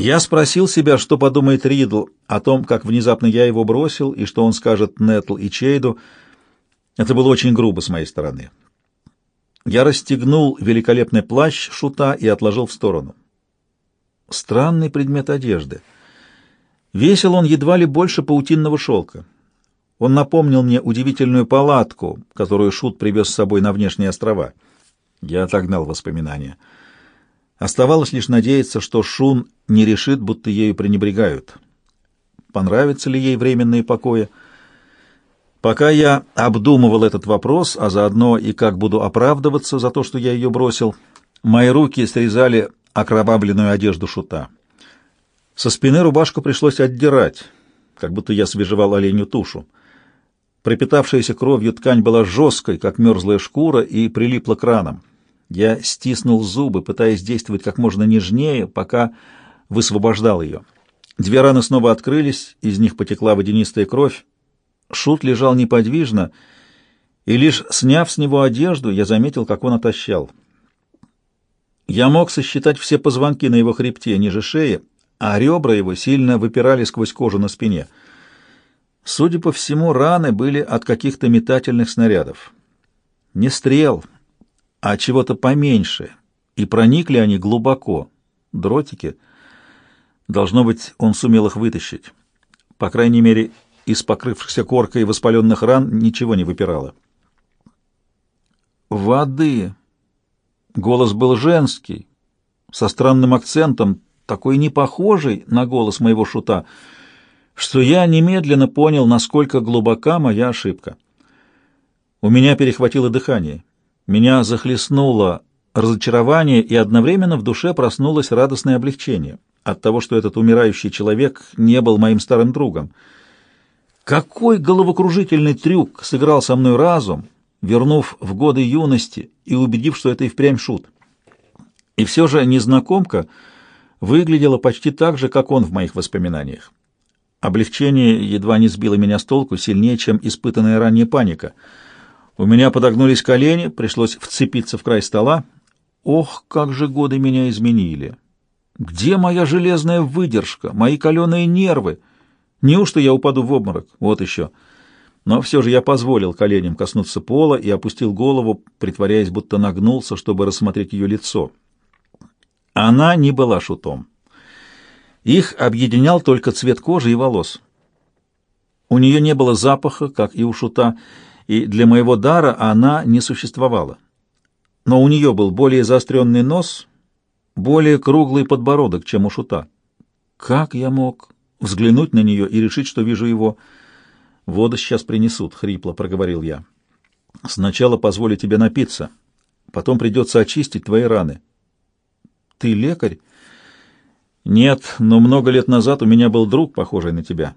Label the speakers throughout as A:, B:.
A: Я спросил себя, что подумает Ридл о том, как внезапно я его бросил, и что он скажет Нетл и Чейду. Это было очень грубо с моей стороны. Я расстегнул великолепный плащ шута и отложил в сторону. Странный предмет одежды. Весил он едва ли больше паутинного шелка. Он напомнил мне удивительную палатку, которую Шут привез с собой на внешние острова. Я отогнал воспоминания. Оставалось лишь надеяться, что Шун не решит, будто ею пренебрегают. Понравятся ли ей временные покои? Пока я обдумывал этот вопрос, а заодно и как буду оправдываться за то, что я ее бросил, мои руки срезали окровавленную одежду Шута. Со спины рубашку пришлось отдирать, как будто я свежевал оленю тушу. Пропитавшаяся кровью ткань была жесткой, как мерзлая шкура, и прилипла к ранам. Я стиснул зубы, пытаясь действовать как можно нежнее, пока высвобождал ее. Две раны снова открылись, из них потекла водянистая кровь. Шут лежал неподвижно, и лишь сняв с него одежду, я заметил, как он отощал. Я мог сосчитать все позвонки на его хребте ниже шеи, а ребра его сильно выпирали сквозь кожу на спине — Судя по всему, раны были от каких-то метательных снарядов. Не стрел, а чего-то поменьше, и проникли они глубоко. Дротики. Должно быть, он сумел их вытащить. По крайней мере, из покрывшихся коркой воспаленных ран ничего не выпирало. «Воды!» Голос был женский, со странным акцентом, такой непохожий на голос моего шута — что я немедленно понял, насколько глубока моя ошибка. У меня перехватило дыхание, меня захлестнуло разочарование, и одновременно в душе проснулось радостное облегчение от того, что этот умирающий человек не был моим старым другом. Какой головокружительный трюк сыграл со мной разум, вернув в годы юности и убедив, что это и впрямь шут. И все же незнакомка выглядела почти так же, как он в моих воспоминаниях. Облегчение едва не сбило меня с толку, сильнее, чем испытанная ранее паника. У меня подогнулись колени, пришлось вцепиться в край стола. Ох, как же годы меня изменили! Где моя железная выдержка, мои каленые нервы? Неужто я упаду в обморок? Вот еще. Но все же я позволил коленям коснуться пола и опустил голову, притворяясь, будто нагнулся, чтобы рассмотреть ее лицо. Она не была шутом. Их объединял только цвет кожи и волос. У нее не было запаха, как и у шута, и для моего дара она не существовала. Но у нее был более заостренный нос, более круглый подбородок, чем у шута. Как я мог взглянуть на нее и решить, что вижу его? «Воду сейчас принесут», — хрипло проговорил я. «Сначала позволю тебе напиться, потом придется очистить твои раны». «Ты лекарь?» Нет, но много лет назад у меня был друг, похожий на тебя.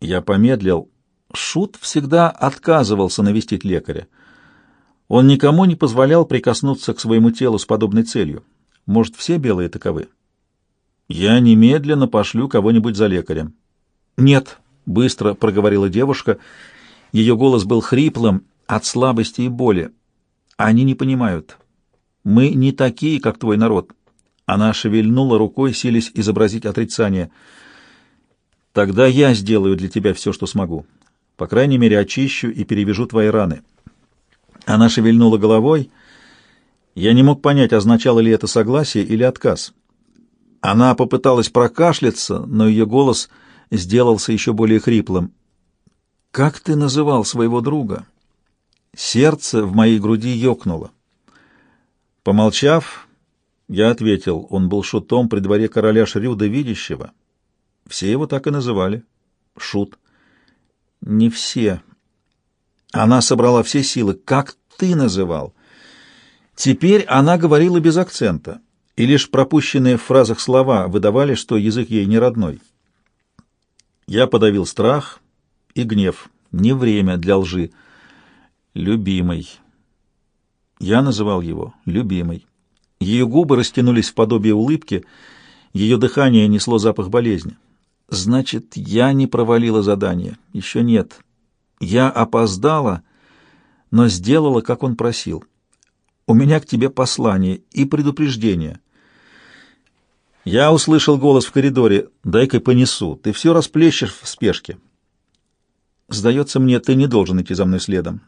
A: Я помедлил. Шут всегда отказывался навестить лекаря. Он никому не позволял прикоснуться к своему телу с подобной целью. Может, все белые таковы? Я немедленно пошлю кого-нибудь за лекарем. Нет, быстро проговорила девушка. Ее голос был хриплым от слабости и боли. Они не понимают. Мы не такие, как твой народ. Она шевельнула рукой, силясь изобразить отрицание. «Тогда я сделаю для тебя все, что смогу. По крайней мере, очищу и перевяжу твои раны». Она шевельнула головой. Я не мог понять, означало ли это согласие или отказ. Она попыталась прокашляться, но ее голос сделался еще более хриплым. «Как ты называл своего друга?» Сердце в моей груди ёкнуло. Помолчав, я ответил, он был шутом при дворе короля Шрюда Видящего. Все его так и называли. Шут. Не все. Она собрала все силы. Как ты называл? Теперь она говорила без акцента, и лишь пропущенные в фразах слова выдавали, что язык ей не родной. Я подавил страх и гнев. Не время для лжи. Любимый. Я называл его любимый. Ее губы растянулись в подобие улыбки, ее дыхание несло запах болезни. Значит, я не провалила задание. Еще нет. Я опоздала, но сделала, как он просил. У меня к тебе послание и предупреждение. Я услышал голос в коридоре. «Дай-ка понесу. Ты все расплещешь в спешке». «Сдается мне, ты не должен идти за мной следом».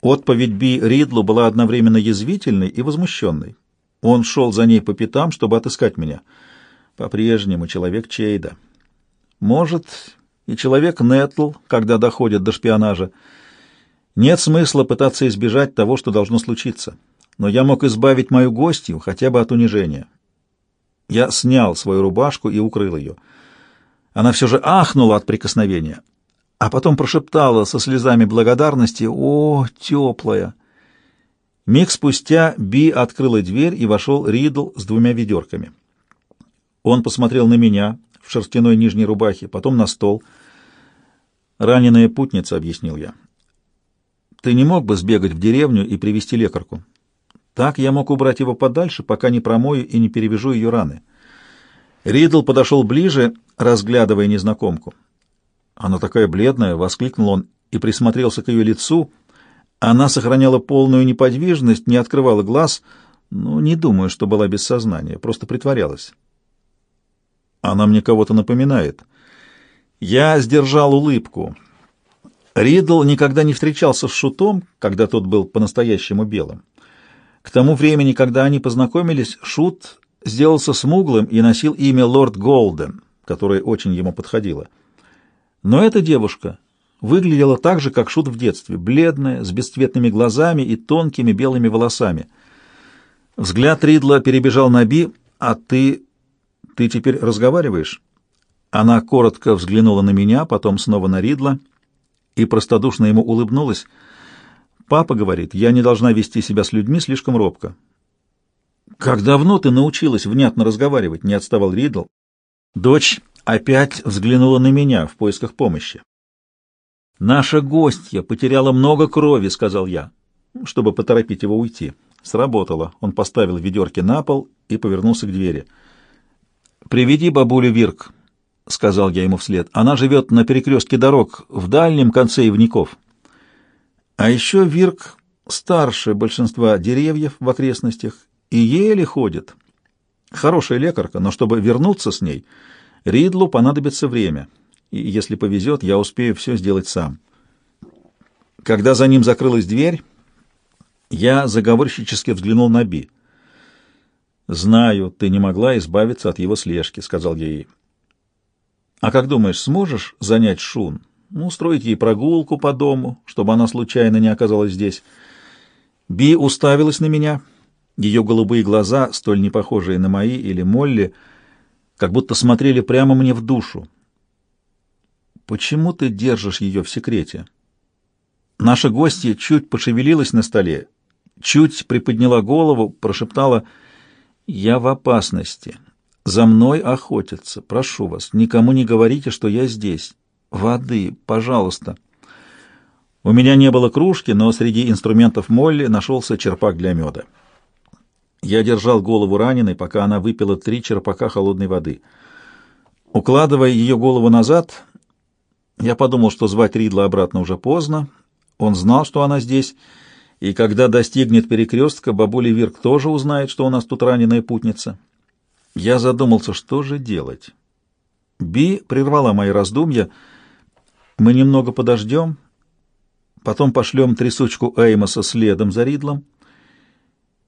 A: Отповедь Би Ридлу была одновременно язвительной и возмущенной. Он шел за ней по пятам, чтобы отыскать меня. По-прежнему человек Чейда. Может, и человек Нетл, когда доходит до шпионажа. Нет смысла пытаться избежать того, что должно случиться. Но я мог избавить мою гостью хотя бы от унижения. Я снял свою рубашку и укрыл ее. Она все же ахнула от прикосновения, а потом прошептала со слезами благодарности «О, теплая!». Миг спустя Би открыла дверь и вошел Ридл с двумя ведерками. Он посмотрел на меня в шерстяной нижней рубахе, потом на стол. «Раненая путница», — объяснил я. «Ты не мог бы сбегать в деревню и привести лекарку?» Так я мог убрать его подальше, пока не промою и не перевяжу ее раны. Ридл подошел ближе, разглядывая незнакомку. Она такая бледная, — воскликнул он и присмотрелся к ее лицу. Она сохраняла полную неподвижность, не открывала глаз, но не думаю, что была без сознания, просто притворялась. Она мне кого-то напоминает. Я сдержал улыбку. Ридл никогда не встречался с Шутом, когда тот был по-настоящему белым. К тому времени, когда они познакомились, Шут сделался смуглым и носил имя Лорд Голден, которое очень ему подходило. Но эта девушка выглядела так же, как Шут в детстве, бледная, с бесцветными глазами и тонкими белыми волосами. Взгляд Ридла перебежал на Би, «А ты... ты теперь разговариваешь?» Она коротко взглянула на меня, потом снова на Ридла и простодушно ему улыбнулась — Папа говорит, я не должна вести себя с людьми слишком робко. Как давно ты научилась внятно разговаривать? Не отставал Ридл. Дочь опять взглянула на меня в поисках помощи. Наша гостья потеряла много крови, сказал я, чтобы поторопить его уйти. Сработало. Он поставил ведерки на пол и повернулся к двери. «Приведи бабулю Вирк», — сказал я ему вслед. «Она живет на перекрестке дорог в дальнем конце Ивников». А еще Вирк старше большинства деревьев в окрестностях и еле ходит. Хорошая лекарка, но чтобы вернуться с ней, Ридлу понадобится время, и если повезет, я успею все сделать сам. Когда за ним закрылась дверь, я заговорщически взглянул на Би. «Знаю, ты не могла избавиться от его слежки», — сказал я ей. «А как думаешь, сможешь занять Шун?» Ну, устроить ей прогулку по дому, чтобы она случайно не оказалась здесь. Би уставилась на меня. Ее голубые глаза, столь не похожие на мои или Молли, как будто смотрели прямо мне в душу. «Почему ты держишь ее в секрете?» Наша гостья чуть пошевелилась на столе, чуть приподняла голову, прошептала «Я в опасности. За мной охотятся. Прошу вас, никому не говорите, что я здесь». «Воды, пожалуйста». У меня не было кружки, но среди инструментов Молли нашелся черпак для меда. Я держал голову раненой, пока она выпила три черпака холодной воды. Укладывая ее голову назад, я подумал, что звать Ридла обратно уже поздно. Он знал, что она здесь, и когда достигнет перекрестка, бабуля Вирк тоже узнает, что у нас тут раненая путница. Я задумался, что же делать. Би прервала мои раздумья — мы немного подождем, потом пошлем трясучку Эймоса следом за Ридлом,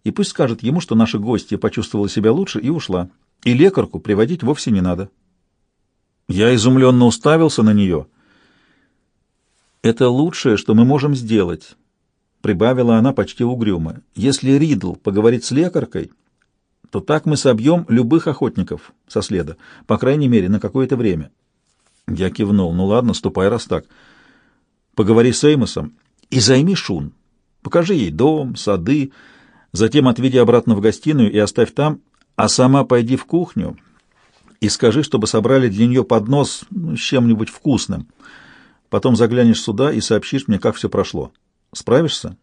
A: и пусть скажет ему, что наша гостья почувствовала себя лучше и ушла, и лекарку приводить вовсе не надо. Я изумленно уставился на нее. «Это лучшее, что мы можем сделать», — прибавила она почти угрюмо. «Если Ридл поговорит с лекаркой, то так мы собьем любых охотников со следа, по крайней мере, на какое-то время». Я кивнул. «Ну ладно, ступай, раз так. Поговори с Эймосом и займи Шун. Покажи ей дом, сады, затем отведи обратно в гостиную и оставь там, а сама пойди в кухню и скажи, чтобы собрали для нее поднос ну, с чем-нибудь вкусным. Потом заглянешь сюда и сообщишь мне, как все прошло. Справишься?»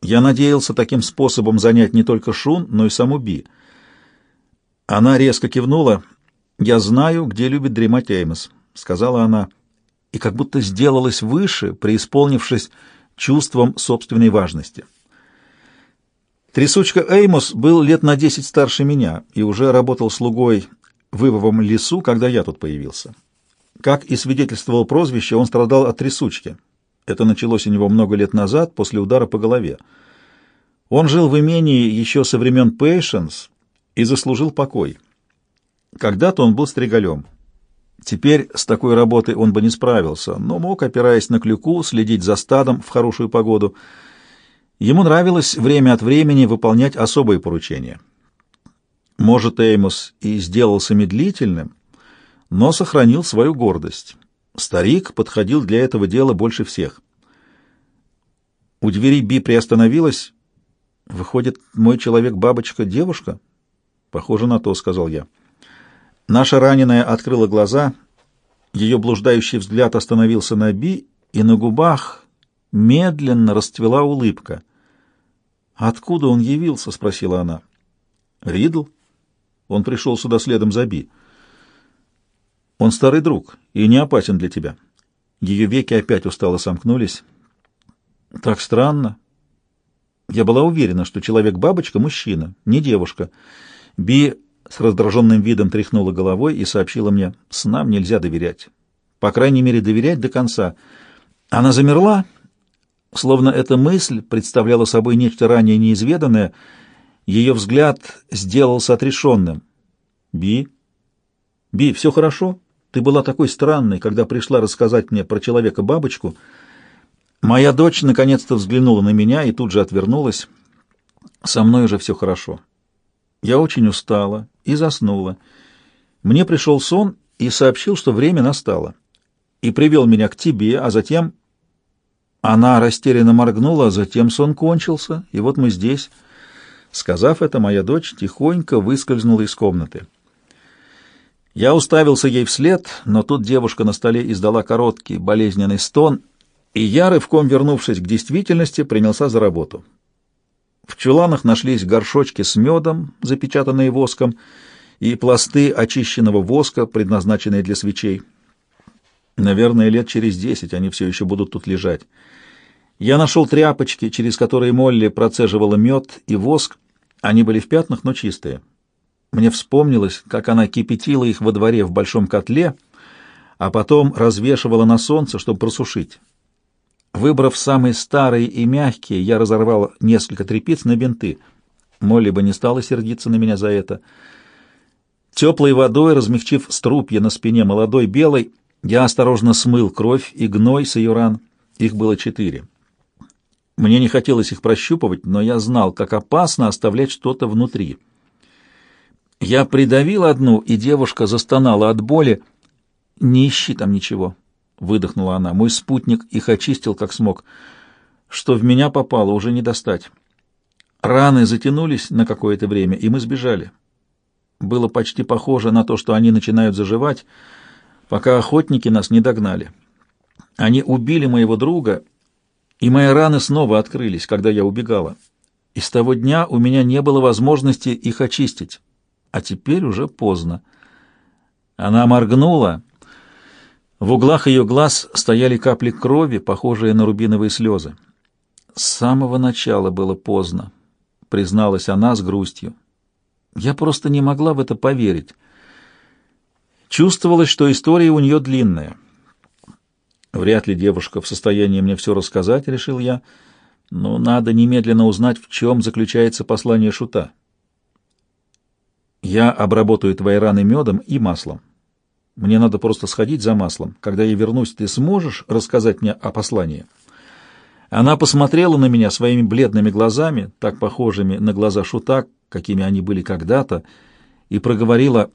A: Я надеялся таким способом занять не только Шун, но и саму Би. Она резко кивнула — «Я знаю, где любит дремать Эймос», — сказала она, и как будто сделалась выше, преисполнившись чувством собственной важности. Трясучка Эймос был лет на десять старше меня и уже работал слугой в Ивовом лесу, когда я тут появился. Как и свидетельствовал прозвище, он страдал от трясучки. Это началось у него много лет назад, после удара по голове. Он жил в имении еще со времен Пейшенс и заслужил покой. Когда-то он был стригалем. Теперь с такой работой он бы не справился, но мог, опираясь на клюку, следить за стадом в хорошую погоду — Ему нравилось время от времени выполнять особые поручения. Может, Эймос и сделался медлительным, но сохранил свою гордость. Старик подходил для этого дела больше всех. У двери Би приостановилась. «Выходит, мой человек-бабочка — девушка?» «Похоже на то», — сказал я. Наша раненая открыла глаза, ее блуждающий взгляд остановился на Би, и на губах медленно расцвела улыбка — «Откуда он явился?» — спросила она. «Ридл? Он пришел сюда следом за Би. Он старый друг и не опасен для тебя». Ее веки опять устало сомкнулись. «Так странно. Я была уверена, что человек-бабочка — мужчина, не девушка». Би с раздраженным видом тряхнула головой и сообщила мне, «С нам нельзя доверять. По крайней мере, доверять до конца». Она замерла Словно эта мысль представляла собой нечто ранее неизведанное, ее взгляд сделался отрешенным. «Би? Би, все хорошо? Ты была такой странной, когда пришла рассказать мне про человека-бабочку». Моя дочь наконец-то взглянула на меня и тут же отвернулась. Со мной уже все хорошо. Я очень устала и заснула. Мне пришел сон и сообщил, что время настало. И привел меня к тебе, а затем она растерянно моргнула, затем сон кончился, и вот мы здесь. Сказав это, моя дочь тихонько выскользнула из комнаты. Я уставился ей вслед, но тут девушка на столе издала короткий болезненный стон, и я, рывком вернувшись к действительности, принялся за работу. В чуланах нашлись горшочки с медом, запечатанные воском, и пласты очищенного воска, предназначенные для свечей. Наверное, лет через десять они все еще будут тут лежать. Я нашел тряпочки, через которые Молли процеживала мед и воск. Они были в пятнах, но чистые. Мне вспомнилось, как она кипятила их во дворе в большом котле, а потом развешивала на солнце, чтобы просушить. Выбрав самые старые и мягкие, я разорвал несколько тряпиц на бинты. Молли бы не стала сердиться на меня за это. Теплой водой, размягчив струпья на спине молодой белой, я осторожно смыл кровь и гной с ее ран. Их было четыре. Мне не хотелось их прощупывать, но я знал, как опасно оставлять что-то внутри. Я придавил одну, и девушка застонала от боли. «Не ищи там ничего», — выдохнула она. Мой спутник их очистил, как смог. Что в меня попало, уже не достать. Раны затянулись на какое-то время, и мы сбежали. Было почти похоже на то, что они начинают заживать, — пока охотники нас не догнали. Они убили моего друга, и мои раны снова открылись, когда я убегала. И с того дня у меня не было возможности их очистить. А теперь уже поздно. Она моргнула. В углах ее глаз стояли капли крови, похожие на рубиновые слезы. С самого начала было поздно, призналась она с грустью. Я просто не могла в это поверить. Чувствовалось, что история у нее длинная. Вряд ли девушка в состоянии мне все рассказать, решил я, но надо немедленно узнать, в чем заключается послание шута. Я обработаю твои раны медом и маслом. Мне надо просто сходить за маслом. Когда я вернусь, ты сможешь рассказать мне о послании?» Она посмотрела на меня своими бледными глазами, так похожими на глаза шута, какими они были когда-то, и проговорила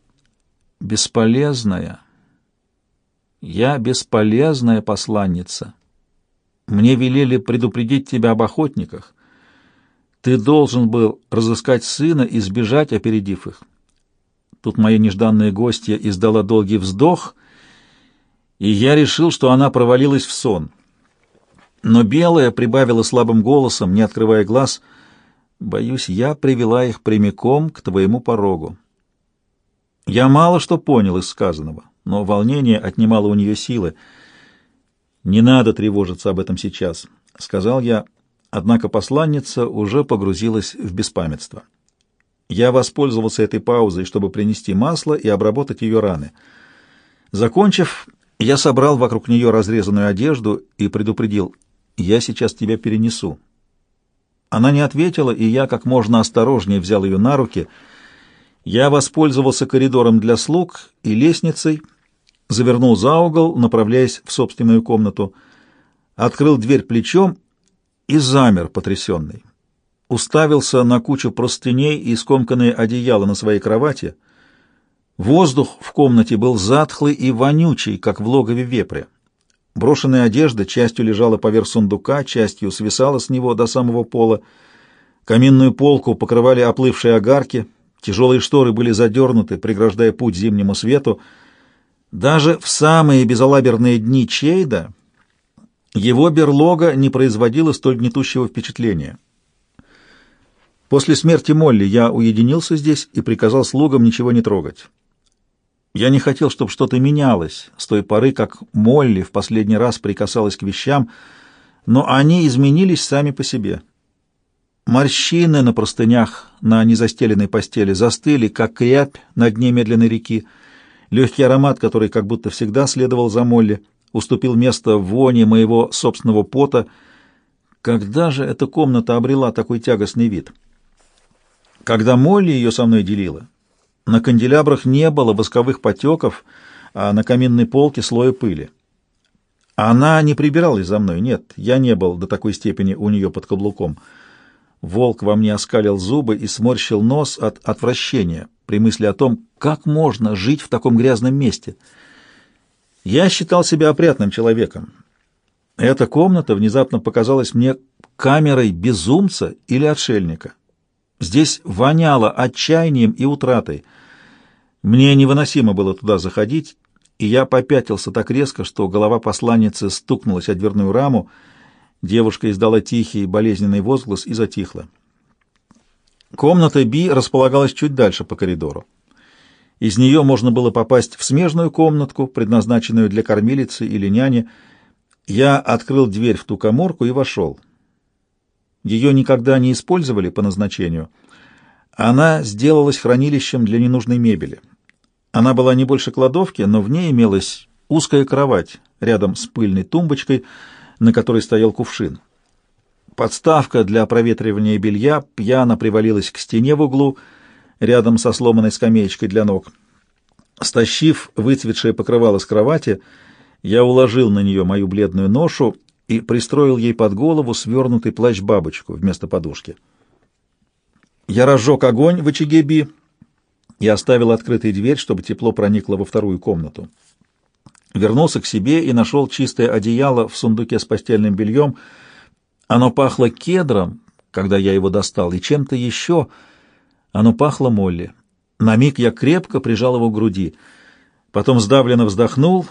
A: бесполезная. Я бесполезная посланница. Мне велели предупредить тебя об охотниках. Ты должен был разыскать сына и сбежать, опередив их. Тут моя нежданная гостья издала долгий вздох, и я решил, что она провалилась в сон. Но белая прибавила слабым голосом, не открывая глаз, «Боюсь, я привела их прямиком к твоему порогу». Я мало что понял из сказанного, но волнение отнимало у нее силы. «Не надо тревожиться об этом сейчас», — сказал я, однако посланница уже погрузилась в беспамятство. Я воспользовался этой паузой, чтобы принести масло и обработать ее раны. Закончив, я собрал вокруг нее разрезанную одежду и предупредил, «Я сейчас тебя перенесу». Она не ответила, и я как можно осторожнее взял ее на руки. Я воспользовался коридором для слуг и лестницей, завернул за угол, направляясь в собственную комнату, открыл дверь плечом и замер, потрясенный. Уставился на кучу простыней и скомканные одеяла на своей кровати. Воздух в комнате был затхлый и вонючий, как в логове вепря. Брошенная одежда частью лежала поверх сундука, частью свисала с него до самого пола. Каминную полку покрывали оплывшие огарки, тяжелые шторы были задернуты, преграждая путь зимнему свету. Даже в самые безалаберные дни Чейда его берлога не производила столь гнетущего впечатления. После смерти Молли я уединился здесь и приказал слугам ничего не трогать. Я не хотел, чтобы что-то менялось с той поры, как Молли в последний раз прикасалась к вещам, но они изменились сами по себе. Морщины на простынях на незастеленной постели застыли, как крябь на дне медленной реки. Легкий аромат, который как будто всегда следовал за Молли, уступил место воне моего собственного пота. Когда же эта комната обрела такой тягостный вид? Когда Молли ее со мной делила, на канделябрах не было восковых потеков, а на каминной полке слоя пыли. Она не прибиралась за мной, нет, я не был до такой степени у нее под каблуком. Волк во мне оскалил зубы и сморщил нос от отвращения при мысли о том, как можно жить в таком грязном месте. Я считал себя опрятным человеком. Эта комната внезапно показалась мне камерой безумца или отшельника. Здесь воняло отчаянием и утратой — мне невыносимо было туда заходить, и я попятился так резко, что голова посланницы стукнулась о дверную раму. Девушка издала тихий болезненный возглас и затихла. Комната Би располагалась чуть дальше по коридору. Из нее можно было попасть в смежную комнатку, предназначенную для кормилицы или няни. Я открыл дверь в ту коморку и вошел. Ее никогда не использовали по назначению. Она сделалась хранилищем для ненужной мебели. Она была не больше кладовки, но в ней имелась узкая кровать рядом с пыльной тумбочкой, на которой стоял кувшин. Подставка для проветривания белья пьяно привалилась к стене в углу, рядом со сломанной скамеечкой для ног. Стащив выцветшее покрывало с кровати, я уложил на нее мою бледную ношу и пристроил ей под голову свернутый плащ-бабочку вместо подушки. Я разжег огонь в очаге Би, и оставил открытой дверь, чтобы тепло проникло во вторую комнату. Вернулся к себе и нашел чистое одеяло в сундуке с постельным бельем. Оно пахло кедром, когда я его достал, и чем-то еще. Оно пахло Молли. На миг я крепко прижал его к груди. Потом сдавленно вздохнул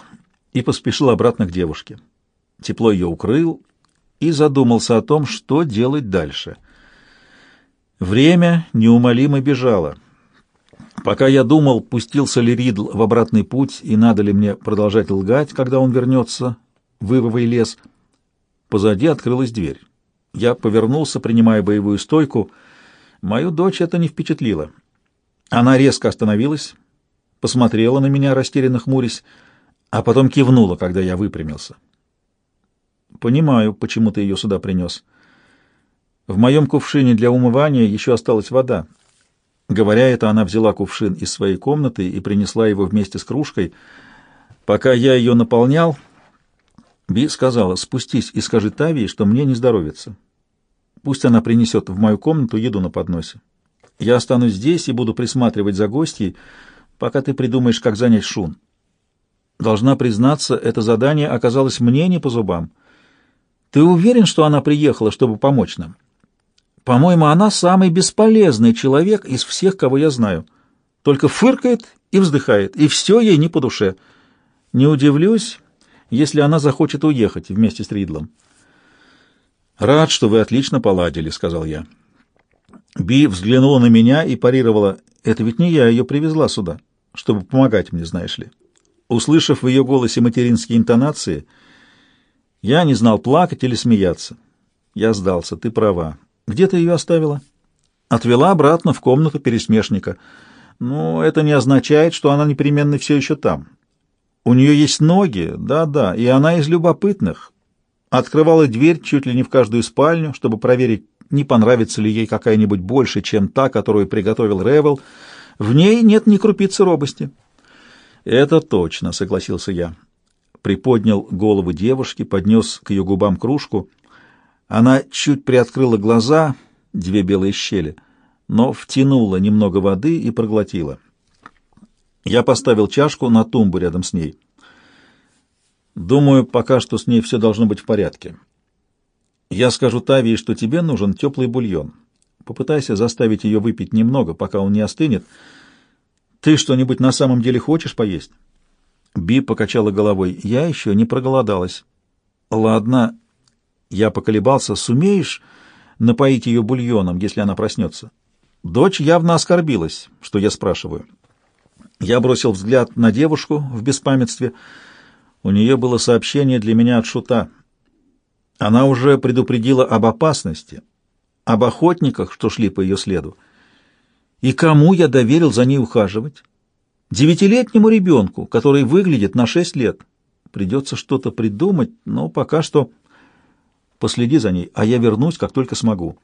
A: и поспешил обратно к девушке. Тепло ее укрыл и задумался о том, что делать дальше. Время неумолимо бежало — Пока я думал, пустился ли Ридл в обратный путь, и надо ли мне продолжать лгать, когда он вернется в Ивовый лес, позади открылась дверь. Я повернулся, принимая боевую стойку. Мою дочь это не впечатлило. Она резко остановилась, посмотрела на меня, растерянно хмурясь, а потом кивнула, когда я выпрямился. «Понимаю, почему ты ее сюда принес. В моем кувшине для умывания еще осталась вода. Говоря это, она взяла кувшин из своей комнаты и принесла его вместе с кружкой. Пока я ее наполнял, Би сказала, спустись и скажи Тавии, что мне не здоровится. Пусть она принесет в мою комнату еду на подносе. Я останусь здесь и буду присматривать за гостьей, пока ты придумаешь, как занять шун. Должна признаться, это задание оказалось мне не по зубам. Ты уверен, что она приехала, чтобы помочь нам?» По-моему, она самый бесполезный человек из всех, кого я знаю. Только фыркает и вздыхает, и все ей не по душе. Не удивлюсь, если она захочет уехать вместе с Ридлом. «Рад, что вы отлично поладили», — сказал я. Би взглянула на меня и парировала. «Это ведь не я ее привезла сюда, чтобы помогать мне, знаешь ли». Услышав в ее голосе материнские интонации, я не знал, плакать или смеяться. Я сдался, ты права. Где ты ее оставила? Отвела обратно в комнату пересмешника. Но это не означает, что она непременно все еще там. У нее есть ноги, да-да, и она из любопытных. Открывала дверь чуть ли не в каждую спальню, чтобы проверить, не понравится ли ей какая-нибудь больше, чем та, которую приготовил Ревел. В ней нет ни крупицы робости. «Это точно», — согласился я. Приподнял голову девушки, поднес к ее губам кружку. Она чуть приоткрыла глаза, две белые щели, но втянула немного воды и проглотила. Я поставил чашку на тумбу рядом с ней. Думаю, пока что с ней все должно быть в порядке. Я скажу Тавии, что тебе нужен теплый бульон. Попытайся заставить ее выпить немного, пока он не остынет. Ты что-нибудь на самом деле хочешь поесть? Би покачала головой. Я еще не проголодалась. Ладно, я поколебался. Сумеешь напоить ее бульоном, если она проснется? Дочь явно оскорбилась, что я спрашиваю. Я бросил взгляд на девушку в беспамятстве. У нее было сообщение для меня от Шута. Она уже предупредила об опасности, об охотниках, что шли по ее следу. И кому я доверил за ней ухаживать? Девятилетнему ребенку, который выглядит на шесть лет. Придется что-то придумать, но пока что... Последи за ней, а я вернусь, как только смогу.